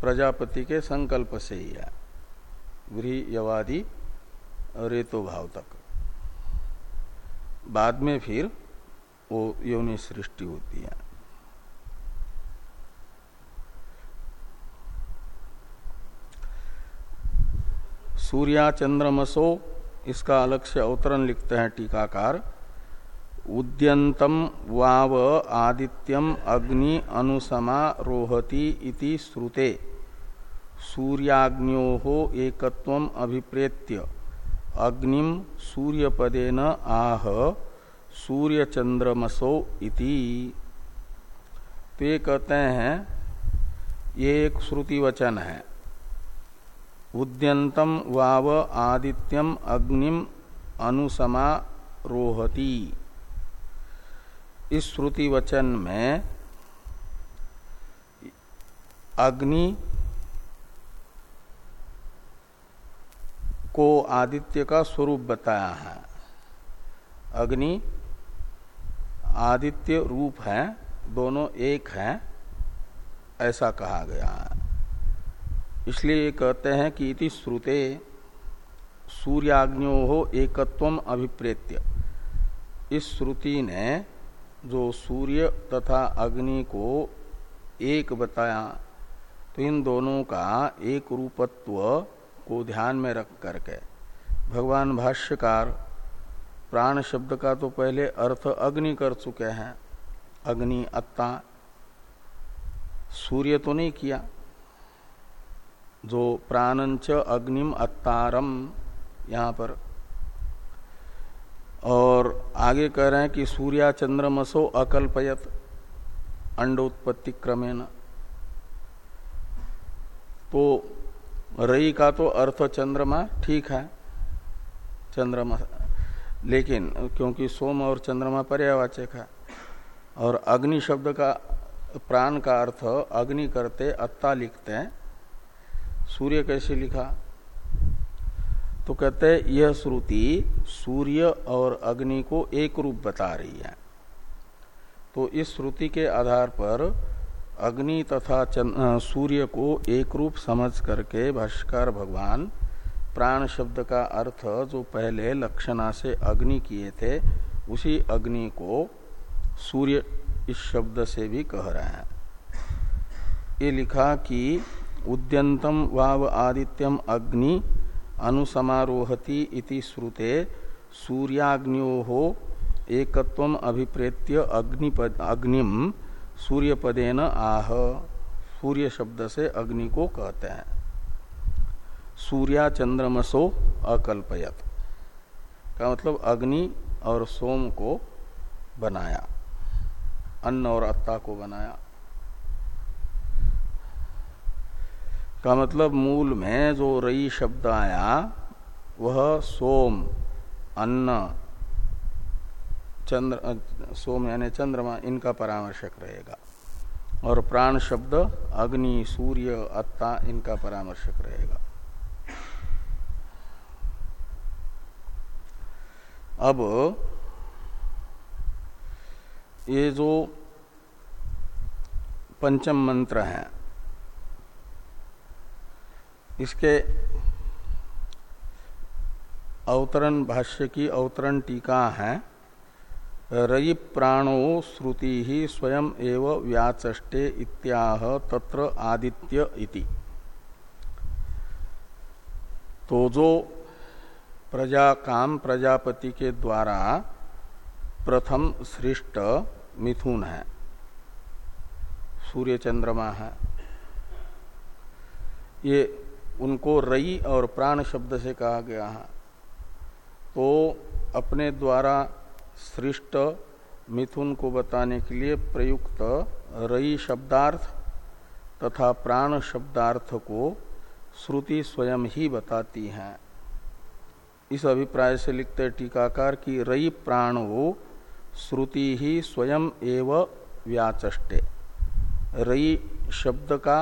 प्रजापति के संकल्प से ही है। व्रीहवादी रेतो भाव तक। बाद में फिर वो योनि सृष्टि होती है। सूर्या चंद्रमसो इसका अलग से अवतरण लिखते हैं टीकाकार। उद्यंतम वाव आदित्यम अग्नि अनुसमा रोहति इति श्रुते। सूर्याग्न्यो एकत्वम अभिप्रेत्य अग्निम सूर्यपदेन आह सूर्य चंद्रमसो इति। तो ये कहते हैं, ये एक श्रुति वचन है। उद्यंतम वाव आदित्यम अग्निम अनुसमा रोहती। इस श्रुति वचन में अग्नि को आदित्य का स्वरूप बताया है। अग्नि आदित्य रूप है, दोनों एक हैं, ऐसा कहा गया है। इसलिए कहते हैं कि इति श्रुते सूर्याग्नियो हो एकत्वम अभिप्रेत्य। इस श्रुति ने जो सूर्य तथा अग्नि को एक बताया तो इन दोनों का एक रूपत्व को ध्यान में रख करके भगवान भाष्यकार प्राण शब्द का तो पहले अर्थ अग्नि कर चुके हैं। अग्नि अत्ता, सूर्य तो नहीं किया। जो प्राणंच अग्निम अत्तारम यहाँ पर और आगे कह रहे हैं कि सूर्या चंद्रमसो अकल्पयत अंडोत्पत्ति क्रमेण। तो रई का तो अर्थ चंद्रमा ठीक है, चंद्रमा, लेकिन क्योंकि सोम और चंद्रमा पर्यावाचक है, और अग्नि शब्द का, प्राण का अर्थ अग्नि करते, अत्ता लिखते हैं। सूर्य कैसे लिखा? तो कहते हैं, यह श्रुति सूर्य और अग्नि को एक रूप बता रही है। तो इस श्रुति के आधार पर अग्नि तथा सूर्य को एक रूप समझ करके भाष्कर भगवान प्राण शब्द का अर्थ जो पहले लक्षणा से अग्नि किए थे, उसी अग्नि को सूर्य इस शब्द से भी कह रहे हैं। ये लिखा कि उद्यंतम वाव आदित्यम अग्नि अनुसमारोहति इति श्रुते सूर्याग्नियो हो अभिप्रेत्य अग्निपद, अग्निम सूर्य पदेन आह। सूर्य शब्द से अग्नि को कहते हैं। सूर्या चंद्रमसो अकल्पयत। का मतलब अग्नि और सोम को बनाया। अन्न और अत्ता को बनाया। का मतलब मूल में जो रई शब्द आया, वह सोम, अन्न, चंद्र, सोम यानी चंद्रमा, इनका परामर्शक रहेगा। और प्राण शब्द, अग्नि, सूर्य, अत्ता, इनका परामर्शक रहेगा। अब, ये जो पंचम मंत्र है इसके अवतरण, भाष्य की अवतरण टीका है। रयि प्राणो श्रुति ही स्वयं एव व्याचष्टे इत्याह तत्र आदित्य इति। तो जो प्रजा, काम प्रजापति के द्वारा प्रथम सृष्ट मिथुन है, सूर्य चंद्रमा है, ये उनको रई और प्राण शब्द से कहा गया है। तो अपने द्वारा सृष्ट मिथुन को बताने के लिए प्रयुक्त रई शब्दार्थ तथा प्राण शब्दार्थ को श्रुति स्वयं ही बताती है। इस अभिप्राय से लिखते टीकाकार की रई प्राण वो श्रुति ही स्वयं एव व्याचष्टे रई शब्द का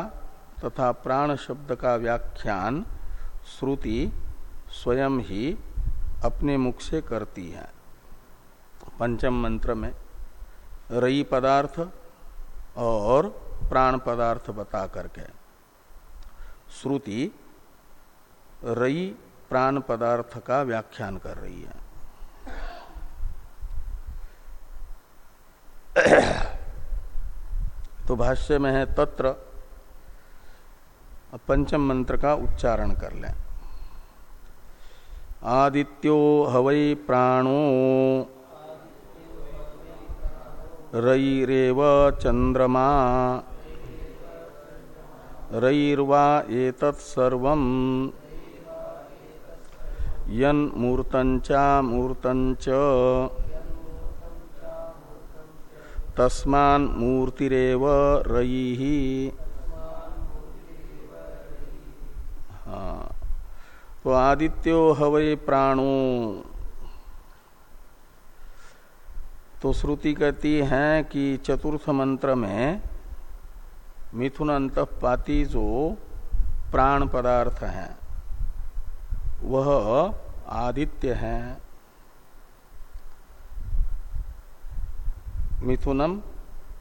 तथा प्राण शब्द का व्याख्यान श्रुति स्वयं ही अपने मुख से करती है। पंचम मंत्र में रई पदार्थ और प्राण पदार्थ बता करके। श्रुति रई प्राण पदार्थ का व्याख्यान कर रही है। तो भाष्य में है, तत्र पंचम मंत्र का उच्चारण कर लें। आदित्यो हवै प्राणो रईरेव चंद्रमा रईर्वा एतत्सर्वम् यन्मूर्तंचा मूर्तंच तस्मान मूर्तिरेव रई तो आदित्यो हवै प्राणो। तो श्रुति कहती है कि चतुर्थ मंत्र में मिथुन अंतपाती जो प्राण पदार्थ है, वह आदित्य है। मिथुनम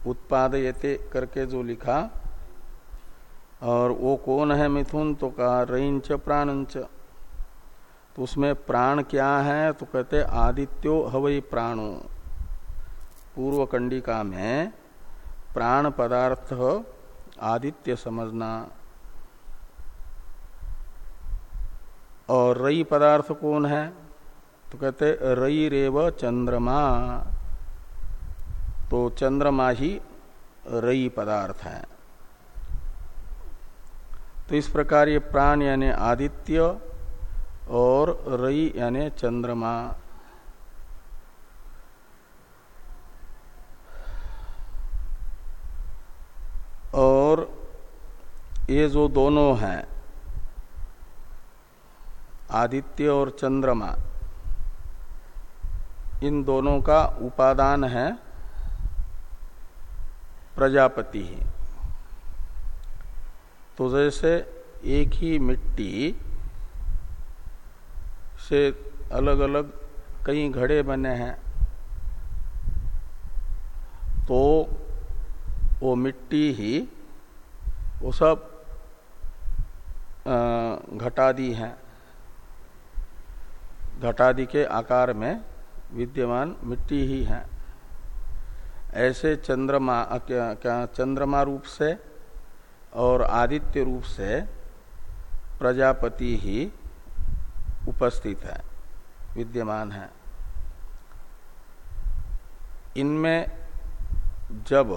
उत्पादयते करके जो लिखा, और वो कौन है मिथुन? तो कहा रईंच प्राणंच। तो उसमें प्राण क्या है? तो कहते आदित्यो हवई प्राणो। पूर्व कंडिका में प्राण पदार्थ आदित्य समझना। और रई पदार्थ कौन है? तो कहते रई रेव चंद्रमा। तो चंद्रमा ही रई पदार्थ है। तो इस प्रकार ये प्राण यानी आदित्य और रई यानी चंद्रमा। और ये जो दोनों हैं, आदित्य और चंद्रमा, इन दोनों का उपादान है प्रजापति ही। तो जैसे एक ही मिट्टी से अलग अलग कई घड़े बने हैं तो वो मिट्टी ही वो सब घटादी है। घटादि के आकार में विद्यमान मिट्टी ही है। ऐसे चंद्रमा क्या, क्या चंद्रमा रूप से और आदित्य रूप से प्रजापति ही उपस्थित है, विद्यमान है। इनमें जब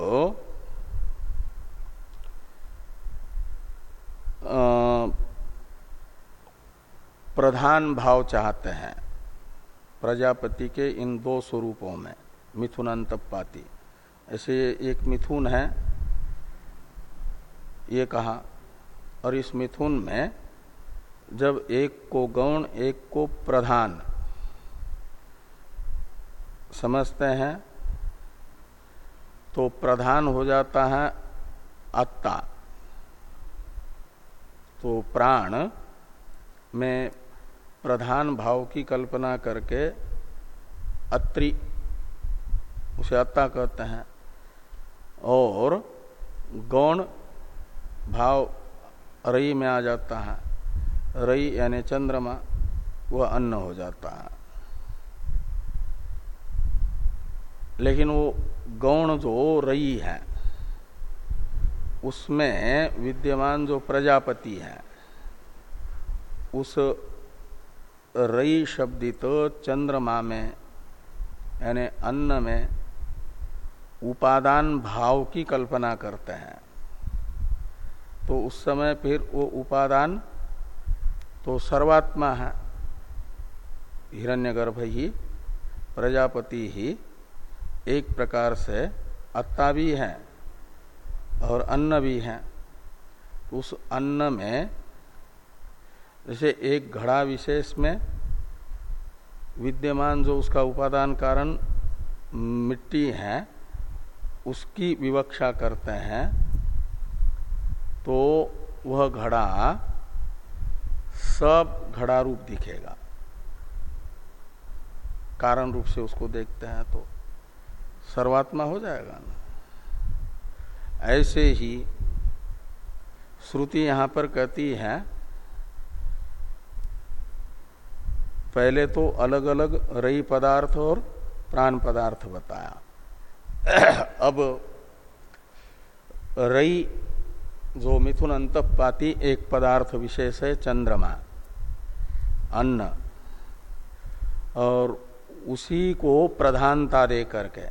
प्रधान भाव चाहते हैं, प्रजापति के इन दो स्वरूपों में मिथुन पाती ऐसे एक मिथुन है, ये कहा, और इस मिथुन में जब एक को गौण, एक को प्रधान। समझते हैं? तो प्रधान हो जाता है अत्ता तो प्राण में प्रधान भाव की कल्पना करके अत्रि, उसे अत्ता कहते हैं। और गौण भाव रई में आ जाता है। रई यानी चंद्रमा, वह अन्न हो जाता है। लेकिन वो गौण जो रई है, उसमें विद्यमान जो प्रजापति है, उस रई शब्दित चंद्रमा में, यानी अन्न में उपादान भाव की कल्पना करते हैं। तो उस समय फिर वो उपादान तो सर्वात्मा है। हिरण्यगर्भ ही, प्रजापति ही, एक प्रकार से अत्ता भी है और अन्न भी है। उस अन्न में, जैसे एक घड़ा विशेष में, विद्यमान जो उसका उपादान कारण मिट्टी है, उसकी विवक्षा करते हैं तो वह घड़ा सब घड़ा रूप दिखेगा। कारण रूप से उसको देखते हैं तो सर्वात्मा हो जाएगा ना। ऐसे ही श्रुति यहाँ पर कहती है, पहले तो अलग अलग रई पदार्थ और प्राण पदार्थ बताया। अब रई जो मिथुन अंतपाती एक पदार्थ विशेष है, चंद्रमा। अन्न। और उसी को प्रधानता दे करके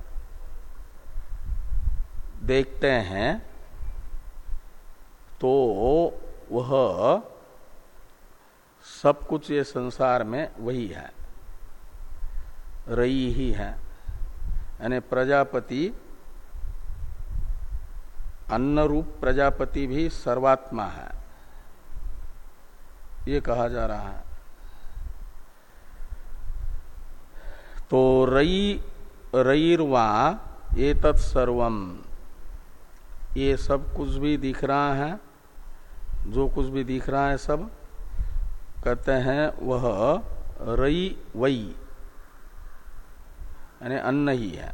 देखते हैं तो वह सब कुछ ये संसार में वही है। रई ही है। यानी प्रजापति अन्न रूप प्रजापति भी सर्वात्मा है। ये कहा जा रहा है। तो रई, रईर्वा ये तत्सर्वम ये सब कुछ भी दिख रहा है। जो कुछ भी दिख रहा है सब, कहते हैं वह रई वई, यानी अन्न ही है।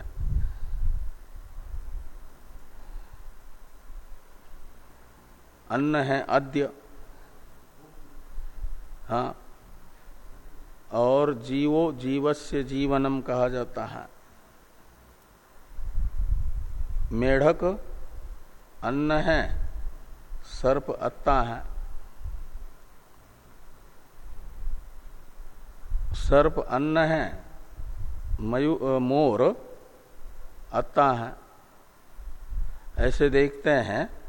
अन्न है, अद्य। हाँ। और जीवो जीवस्य जीवनम कहा जाता है। मेढक अन्न है, सर्प अत्ता है। सर्प अन्न है, मयु मोर अत्ता है। ऐसे देखते हैं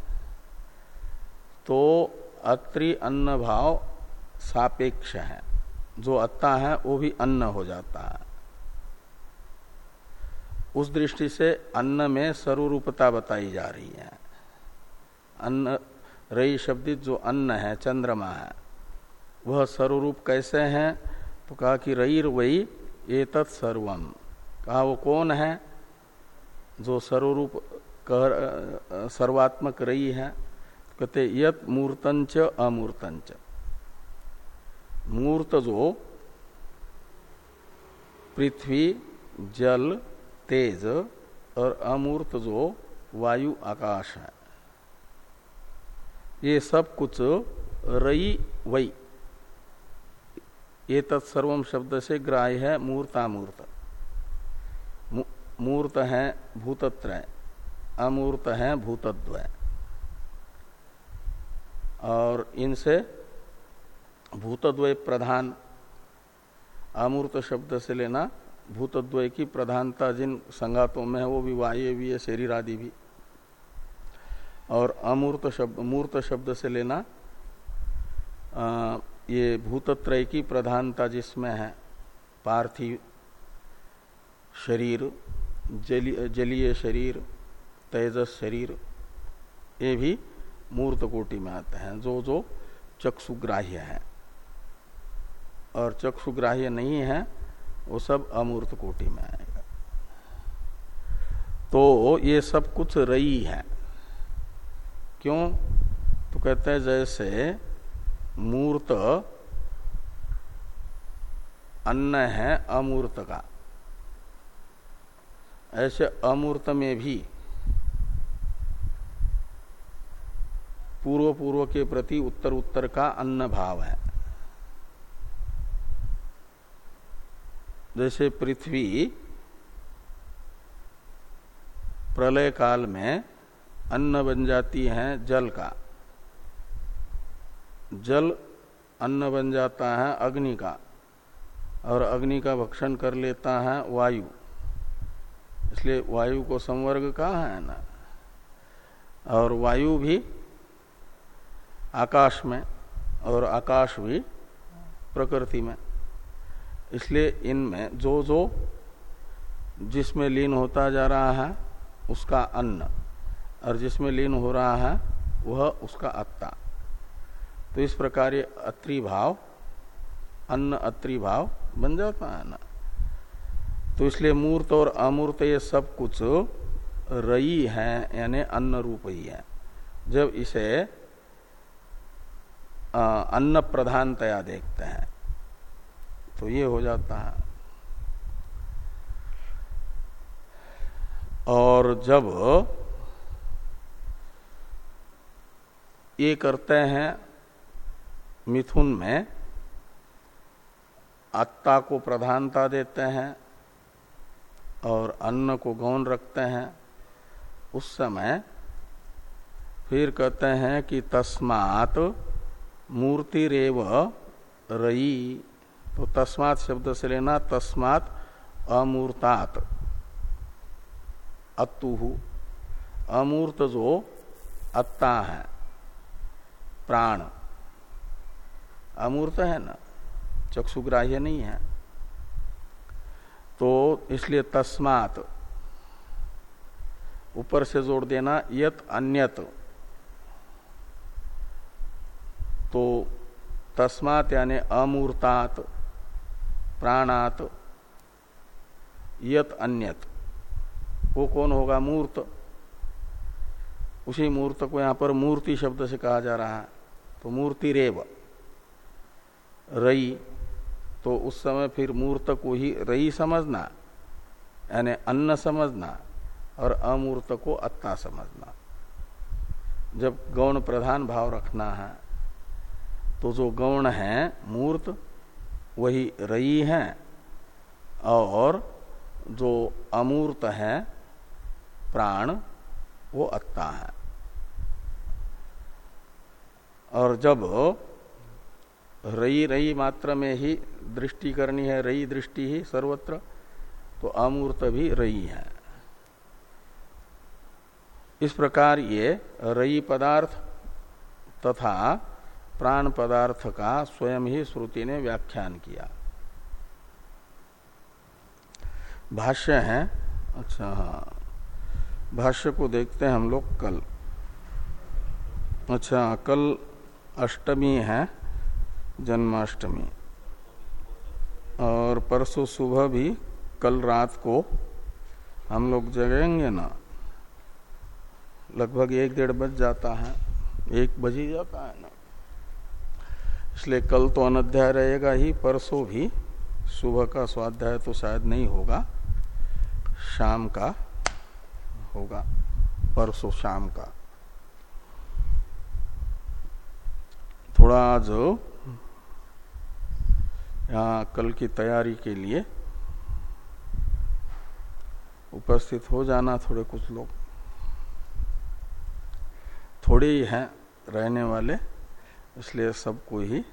तो अत्रि अन्न भाव सापेक्ष है। जो अत्ता है, वो भी अन्न हो जाता है। उस दृष्टि से अन्न में सर्वरूपता बताई जा रही है। अन्न, रई शब्दित जो अन्न है, चंद्रमा है, वह सर्वरूप कैसे है? तो कहा कि रईर वही ये तत्सर्वम कहा वो कौन है? जो सर्वरूप कह सर्वात्मक रई है। कहते यत मूर्तंच अमूर्तंच। मूर्त जो, पृथ्वी, जल, तेज और अमूर्त जो, वायु, आकाश है। ये सब कुछ रई, वई। ये तत्सर्वम शब्द से ग्राह्य है मूर्तामूर्त। मूर्त है भूतत्रय अमूर्त है, भूतद्वय। और इनसे भूतद्वय प्रधान अमूर्त शब्द से लेना भूतद्वय की प्रधानता जिन संगातों में है वो भी वायु भी है शरीर आदि भी। और अमूर्त शब्द मूर्त शब्द से लेना आ, ये भूतत्रय की प्रधानता जिसमें है पार्थिव शरीर जली, जलीय शरीर तेजस शरीर ये भी मूर्त कोटि में आते हैं, जो जो चक्षुग्राह्य है। और चक्षुग्राह्य नहीं है, वो सब अमूर्त कोटि में आएगा तो ये सब कुछ रई है। क्यों? तो कहते हैं जैसे मूर्त अन्न है अमूर्त का। ऐसे अमूर्त में भी पूर्व पूर्व के प्रति उत्तर उत्तर का अन्न भाव है। जैसे पृथ्वी प्रलय काल में अन्न बन जाती है जल का। जल अन्न बन जाता है अग्नि का और अग्नि का भक्षण कर लेता है वायु। इसलिए वायु को संवर्ग कहा है ना। और वायु भी आकाश में और आकाश भी प्रकृति में। इसलिए इनमें जो जो जिसमें लीन होता जा रहा है, उसका अन्न, और जिसमें लीन हो रहा है, वह उसका अत्ता। तो इस प्रकार ये अत्रि भाव, अन्न अत्रि भाव बन जाता है ना। तो इसलिए मूर्त और अमूर्त ये सब कुछ रई है, यानी अन्न रूप ही है। जब इसे अन्न प्रधानतया देखते हैं। तो ये हो जाता है। और जब ये करते हैं मिथुन में, आत्ता को प्रधानता देते हैं और अन्न को गौन रखते हैं, उस समय फिर कहते हैं कि तस्मात मूर्ति रेव रई तो तस्मात शब्द से लेना, तस्मात अमूर्तात। अतुहु अमूर्त जो अत्ता है, प्राण। अमूर्त है ना, चक्षुग्राह्य नहीं है। तो इसलिए तस्मात। ऊपर से जोड़ देना, यत अन्यत। तो तस्मात यानी अमूर्तात, प्राणात, यत अन्यत। वो कौन होगा? मूर्त। उसी मूर्त को यहाँ पर मूर्ति शब्द से कहा जा रहा है तो मूर्ति रेव रई तो उस समय फिर मूर्त को ही रई समझना, यानी अन्न समझना, और अमूर्त को अत्ता समझना। जब गौण प्रधान भाव रखना है तो जो गौण है, मूर्त, वही रई है, और जो अमूर्त है, प्राण, वो अत्ता है। और जब रई रई मात्र में ही दृष्टि करनी है, रई दृष्टि ही सर्वत्र तो अमूर्त भी रई है। इस प्रकार ये रई पदार्थ तथा प्राण पदार्थ का स्वयं ही श्रुति ने व्याख्यान किया। भाष्य है। अच्छा हाँ। भाष्य को देखते हैं हम लोग कल। अच्छा कल अष्टमी है, जन्माष्टमी। और परसों सुबह भी कल रात को हम लोग जगेंगे ना। लगभग एक डेढ़ बज जाता है, एक बज ही जाता है। इसलिए कल तो अनध्याय रहेगा ही, परसों भी सुबह का स्वाध्याय तो शायद नहीं होगा, शाम का होगा, परसों शाम का। थोड़ा आज यहाँ कल की तैयारी के लिए उपस्थित हो जाना थोड़े कुछ लोग। थोड़े ही हैं रहने वाले। इसलिए सबको ही